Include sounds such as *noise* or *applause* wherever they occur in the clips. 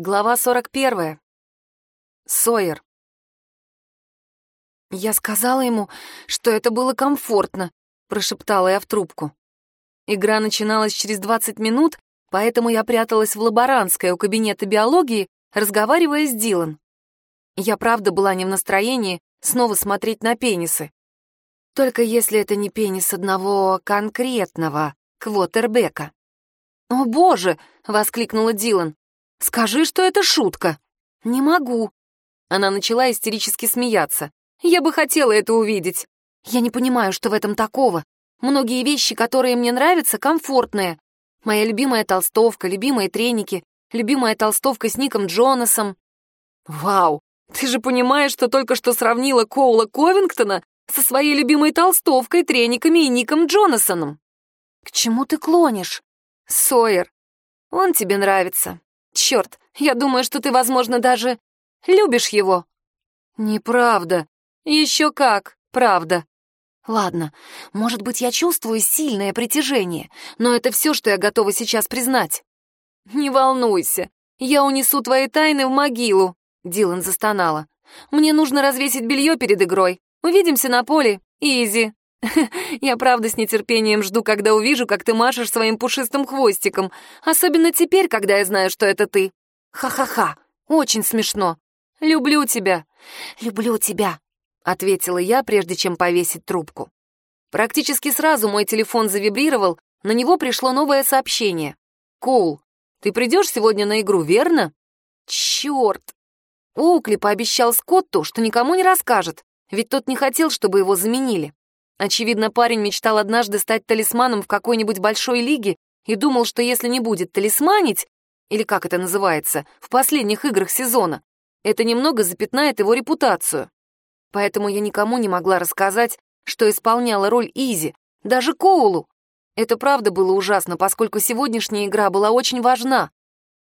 Глава 41. Сойер. «Я сказала ему, что это было комфортно», — прошептала я в трубку. Игра начиналась через 20 минут, поэтому я пряталась в лаборантской у кабинета биологии, разговаривая с Дилан. Я правда была не в настроении снова смотреть на пенисы. Только если это не пенис одного конкретного квотербека. «О, боже!» — воскликнула Дилан. «Скажи, что это шутка». «Не могу». Она начала истерически смеяться. «Я бы хотела это увидеть. Я не понимаю, что в этом такого. Многие вещи, которые мне нравятся, комфортные. Моя любимая толстовка, любимые треники, любимая толстовка с Ником Джонасом». «Вау! Ты же понимаешь, что только что сравнила Коула Ковингтона со своей любимой толстовкой, трениками и Ником Джонасоном?» «К чему ты клонишь?» «Сойер, он тебе нравится. Черт, я думаю, что ты, возможно, даже любишь его». «Неправда. Еще как, правда». «Ладно, может быть, я чувствую сильное притяжение, но это все, что я готова сейчас признать». «Не волнуйся, я унесу твои тайны в могилу», — Дилан застонала. «Мне нужно развесить белье перед игрой. Увидимся на поле. Изи». *laughs* Я правда с нетерпением жду, когда увижу, как ты машешь своим пушистым хвостиком. Особенно теперь, когда я знаю, что это ты. Ха-ха-ха, очень смешно. Люблю тебя. Люблю тебя, ответила я, прежде чем повесить трубку. Практически сразу мой телефон завибрировал, на него пришло новое сообщение. «Коул, ты придешь сегодня на игру, верно?» «Черт!» Оукли пообещал Скотту, что никому не расскажет, ведь тот не хотел, чтобы его заменили. Очевидно, парень мечтал однажды стать талисманом в какой-нибудь большой лиге и думал, что если не будет талисманить, или как это называется, в последних играх сезона, это немного запятнает его репутацию. Поэтому я никому не могла рассказать, что исполняла роль Изи, даже Коулу. Это правда было ужасно, поскольку сегодняшняя игра была очень важна.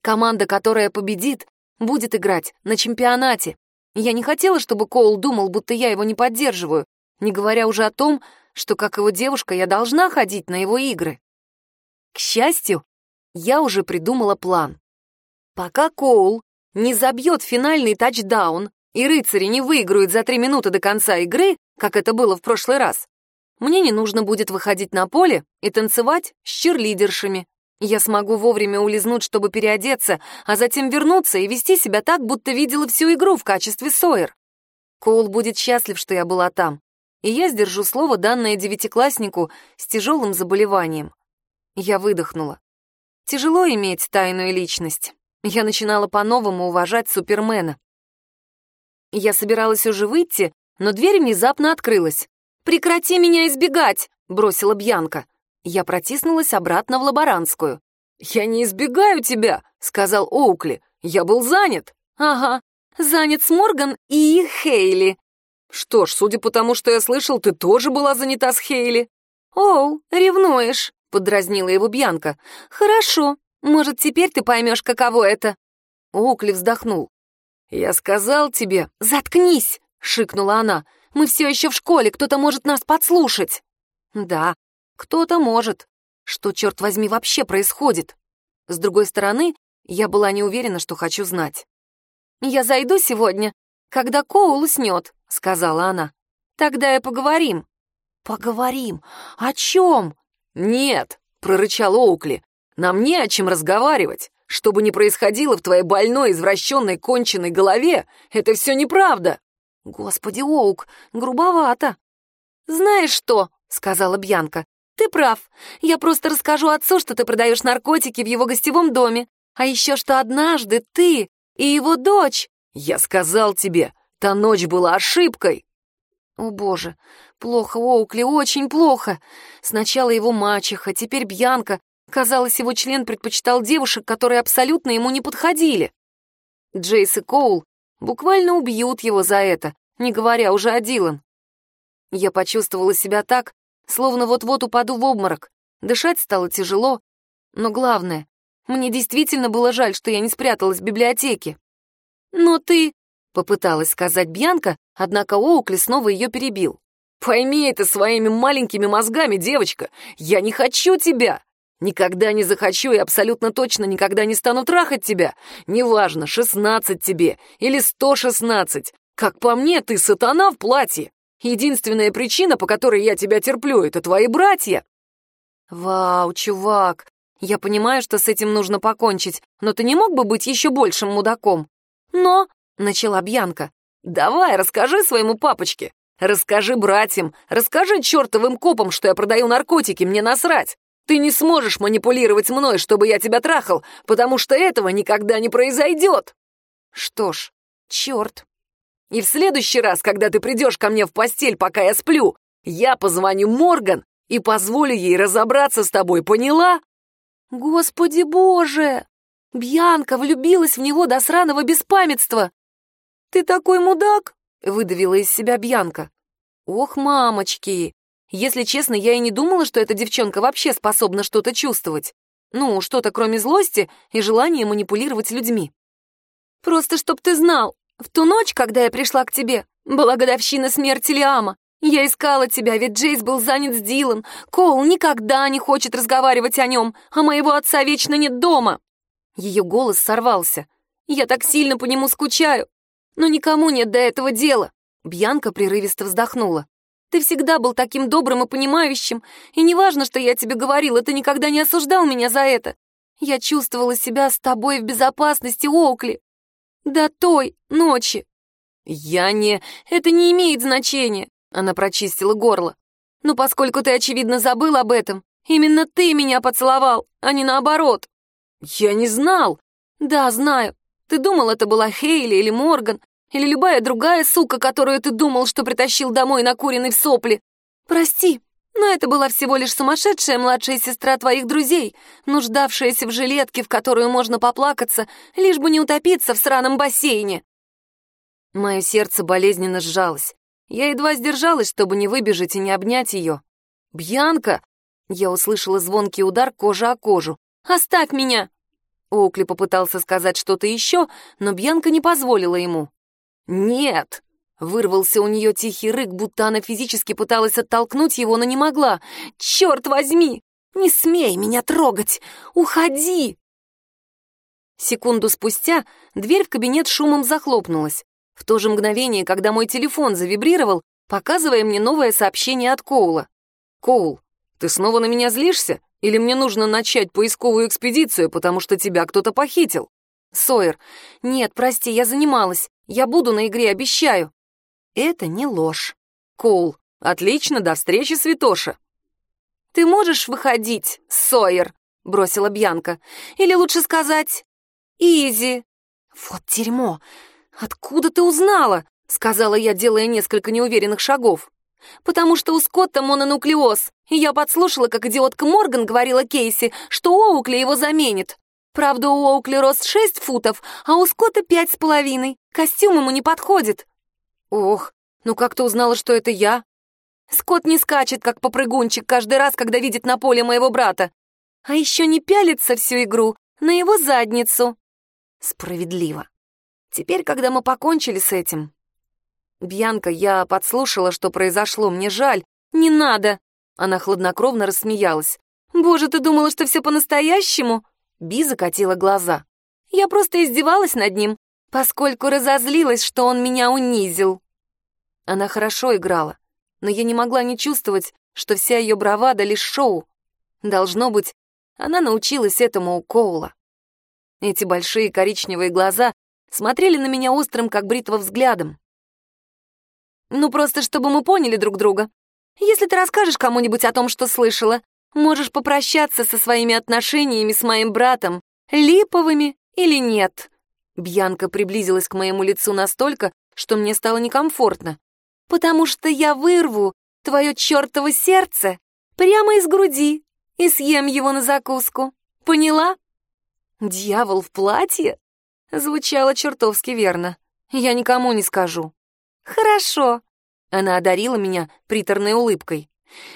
Команда, которая победит, будет играть на чемпионате. Я не хотела, чтобы Коул думал, будто я его не поддерживаю, не говоря уже о том, что, как его девушка, я должна ходить на его игры. К счастью, я уже придумала план. Пока Коул не забьет финальный тачдаун и рыцари не выиграют за три минуты до конца игры, как это было в прошлый раз, мне не нужно будет выходить на поле и танцевать с черлидершами. Я смогу вовремя улизнуть, чтобы переодеться, а затем вернуться и вести себя так, будто видела всю игру в качестве Сойер. Коул будет счастлив, что я была там и я сдержу слово, данное девятикласснику с тяжелым заболеванием. Я выдохнула. Тяжело иметь тайную личность. Я начинала по-новому уважать Супермена. Я собиралась уже выйти, но дверь внезапно открылась. «Прекрати меня избегать!» — бросила Бьянка. Я протиснулась обратно в лаборантскую. «Я не избегаю тебя!» — сказал Оукли. «Я был занят!» «Ага, занят с Морган и Хейли», «Что ж, судя по тому, что я слышал, ты тоже была занята с Хейли». «Оу, ревнуешь», — подразнила его Бьянка. «Хорошо, может, теперь ты поймешь, каково это». Оукли вздохнул. «Я сказал тебе...» «Заткнись!» — шикнула она. «Мы все еще в школе, кто-то может нас подслушать». «Да, кто-то может. Что, черт возьми, вообще происходит?» С другой стороны, я была не уверена, что хочу знать. «Я зайду сегодня, когда Коул уснет», — сказала она. «Тогда и поговорим». «Поговорим? О чем?» «Нет», — прорычал Оукли, — «нам не о чем разговаривать. Что бы ни происходило в твоей больной, извращенной, конченной голове, это все неправда». «Господи, Оук, грубовато». «Знаешь что?» — сказала Бьянка. «Ты прав. Я просто расскажу отцу, что ты продаешь наркотики в его гостевом доме. А еще что однажды ты и его дочь...» «Я сказал тебе, Та ночь была ошибкой. О боже, плохо, Оукли, очень плохо. Сначала его мачеха, теперь Бьянка. Казалось, его член предпочитал девушек, которые абсолютно ему не подходили. Джейс и Коул буквально убьют его за это, не говоря уже о Дилан. Я почувствовала себя так, словно вот-вот упаду в обморок. Дышать стало тяжело, но главное, мне действительно было жаль, что я не спряталась в библиотеке. «Но ты...» Попыталась сказать Бьянка, однако Оукли снова ее перебил. «Пойми это своими маленькими мозгами, девочка! Я не хочу тебя! Никогда не захочу и абсолютно точно никогда не стану трахать тебя. Неважно, шестнадцать тебе или сто шестнадцать. Как по мне, ты сатана в платье. Единственная причина, по которой я тебя терплю, это твои братья. Вау, чувак, я понимаю, что с этим нужно покончить, но ты не мог бы быть еще большим мудаком? Но, — начала Бьянка, — давай, расскажи своему папочке. Расскажи братьям, расскажи чертовым копам, что я продаю наркотики, мне насрать. Ты не сможешь манипулировать мной, чтобы я тебя трахал, потому что этого никогда не произойдет. Что ж, черт. И в следующий раз, когда ты придешь ко мне в постель, пока я сплю, я позвоню Морган и позволю ей разобраться с тобой, поняла? Господи боже! Бьянка влюбилась в него до сраного беспамятства. Ты такой мудак! Выдавила из себя Бьянка. Ох, мамочки! Если честно, я и не думала, что эта девчонка вообще способна что-то чувствовать. Ну, что-то кроме злости и желания манипулировать людьми. Просто чтоб ты знал, в ту ночь, когда я пришла к тебе, была годовщина смерти Лиама. Я искала тебя, ведь Джейс был занят с Дилом. Коул никогда не хочет разговаривать о нем, а моего отца вечно нет дома. Ее голос сорвался. Я так сильно по нему скучаю, но никому нет до этого дела. Бьянка прерывисто вздохнула. Ты всегда был таким добрым и понимающим, и неважно, что я тебе говорила, ты никогда не осуждал меня за это. Я чувствовала себя с тобой в безопасности, Оукли. До той ночи. Я не... Это не имеет значения. Она прочистила горло. Но поскольку ты, очевидно, забыл об этом, именно ты меня поцеловал, а не наоборот. Я не знал. Да, знаю. Ты думал, это была Хейли или Морган, или любая другая сука, которую ты думал, что притащил домой накуренный в сопли. Прости, но это была всего лишь сумасшедшая младшая сестра твоих друзей, нуждавшаяся в жилетке, в которую можно поплакаться, лишь бы не утопиться в сраном бассейне. Мое сердце болезненно сжалось. Я едва сдержалась, чтобы не выбежать и не обнять ее. «Бьянка!» Я услышала звонкий удар кожи о кожу. «Оставь меня!» Оукли попытался сказать что-то еще, но Бьянка не позволила ему. «Нет!» — вырвался у нее тихий рык, будто она физически пыталась оттолкнуть его, но не могла. «Черт возьми! Не смей меня трогать! Уходи!» Секунду спустя дверь в кабинет шумом захлопнулась. В то же мгновение, когда мой телефон завибрировал, показывая мне новое сообщение от Коула. «Коул, ты снова на меня злишься? Или мне нужно начать поисковую экспедицию, потому что тебя кто-то похитил?» Сойер. «Нет, прости, я занималась. Я буду на игре, обещаю». Это не ложь. Коул. «Отлично, до встречи, Святоша». «Ты можешь выходить, Сойер?» — бросила Бьянка. «Или лучше сказать, Изи». «Вот дерьмо! Откуда ты узнала?» — сказала я, делая несколько неуверенных шагов. «Потому что у Скотта мононуклеоз, и я подслушала, как идиотка Морган говорила Кейси, что Оукли его заменит. Правда, у Оукли рост шесть футов, а у Скотта пять с половиной. Костюм ему не подходит. Ох, ну как ты узнала, что это я? Скотт не скачет, как попрыгунчик, каждый раз, когда видит на поле моего брата. А еще не пялится всю игру на его задницу. Справедливо. Теперь, когда мы покончили с этим... Бьянка, я подслушала, что произошло, мне жаль. Не надо. Она хладнокровно рассмеялась. Боже, ты думала, что все по-настоящему? Би закатила глаза. Я просто издевалась над ним, поскольку разозлилась, что он меня унизил. Она хорошо играла, но я не могла не чувствовать, что вся ее бравада — лишь шоу. Должно быть, она научилась этому у Коула. Эти большие коричневые глаза смотрели на меня острым, как бритва, взглядом. «Ну, просто чтобы мы поняли друг друга. Если ты расскажешь кому-нибудь о том, что слышала, Можешь попрощаться со своими отношениями с моим братом, липовыми или нет». Бьянка приблизилась к моему лицу настолько, что мне стало некомфортно. «Потому что я вырву твое чертово сердце прямо из груди и съем его на закуску. Поняла?» «Дьявол в платье?» Звучало чертовски верно. «Я никому не скажу». «Хорошо», — она одарила меня приторной улыбкой.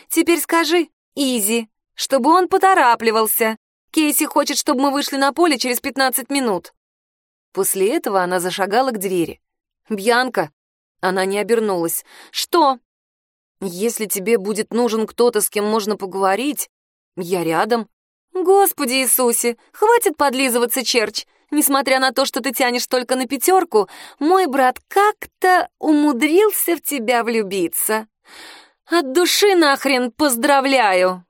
«Теперь скажи, Изи, чтобы он поторапливался. Кейси хочет, чтобы мы вышли на поле через 15 минут. После этого она зашагала к двери. «Бьянка!» Она не обернулась. «Что?» «Если тебе будет нужен кто-то, с кем можно поговорить, я рядом». Господи Иисусе, хватит подлизываться, черч. Несмотря на то, что ты тянешь только на пятерку, мой брат как-то умудрился в тебя влюбиться. От души нахрен поздравляю!»